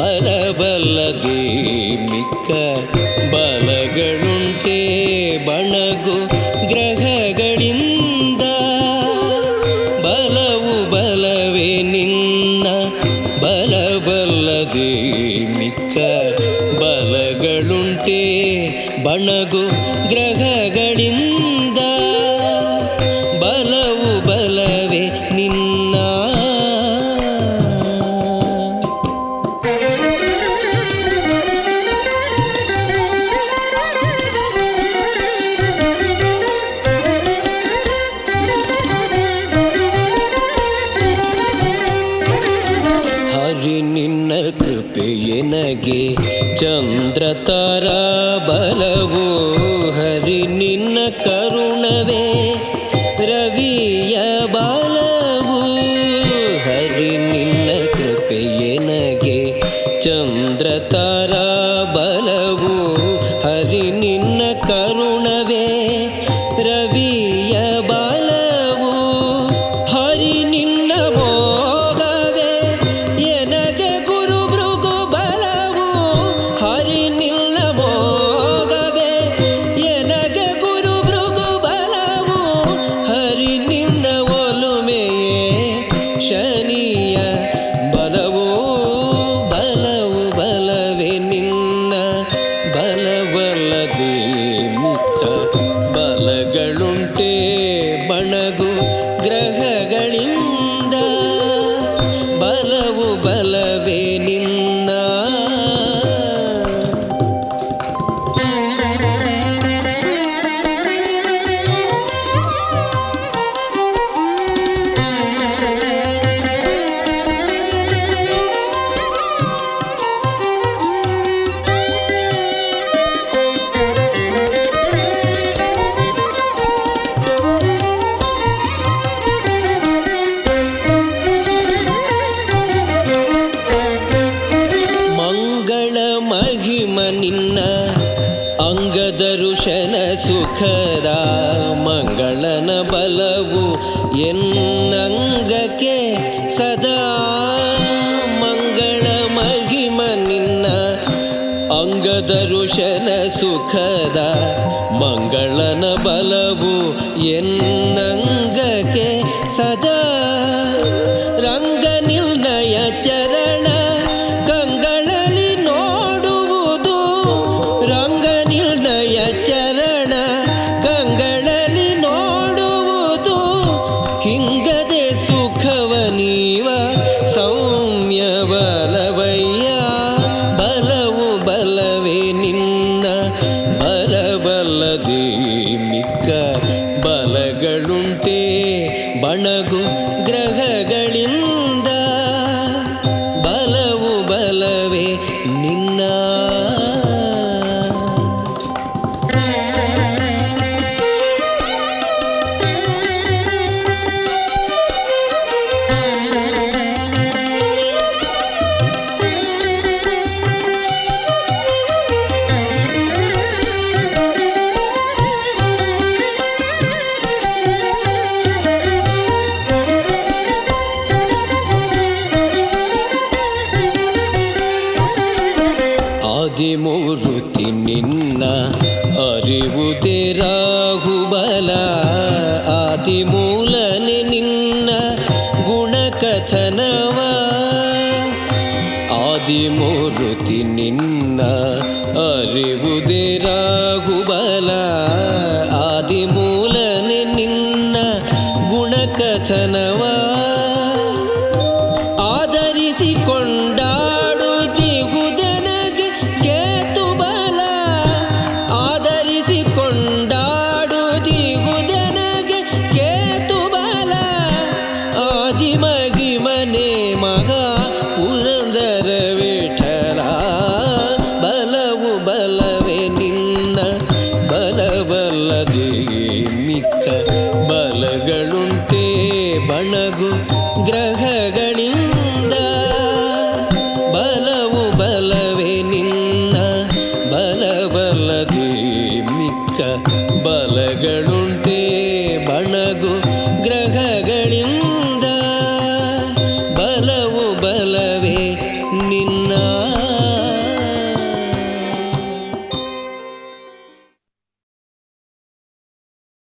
ಬಲಬಲ್ಲದೆ ಮಿಕ್ಕ ಬಲಗಳುಂಟೆ ಬಣಗು ಗ್ರಹಗಳಿಂದ. ಬಲವು ಬಲವೇ ನಿಂದ ಎನಗೆ ಚಂದ್ರತಾರ ಬಲವು ग्रहगणी ಆತನ ಬಲವು ಎನ್ನಂಗಕ್ಕೆ ಸದಾ ಮಂಗಳ ಮಹಿಮ ನಿನ್ನ ಅಂಗದ ಋಷನ ಸುಖದ ಮಂಗಳನ ಬಲವು ಎನ್ನಂಗಕ್ಕೆ ಸದಾ ಅಣಗು ರಾಹುಬಲ ಆತಿಮೂಲನೆ ನಿನ್ನ ಗುಣಕಥನವ. ಆದಿಮೂರುತಿ ನಿನ್ನ ಅರಿವುದೇ ರಾಹುಬಲ ಆದಿಮೂಲನೆ ನಿನ್ನ ಗುಣಕಥನವ. ಆಧರಿಸಿಕೊಂಡ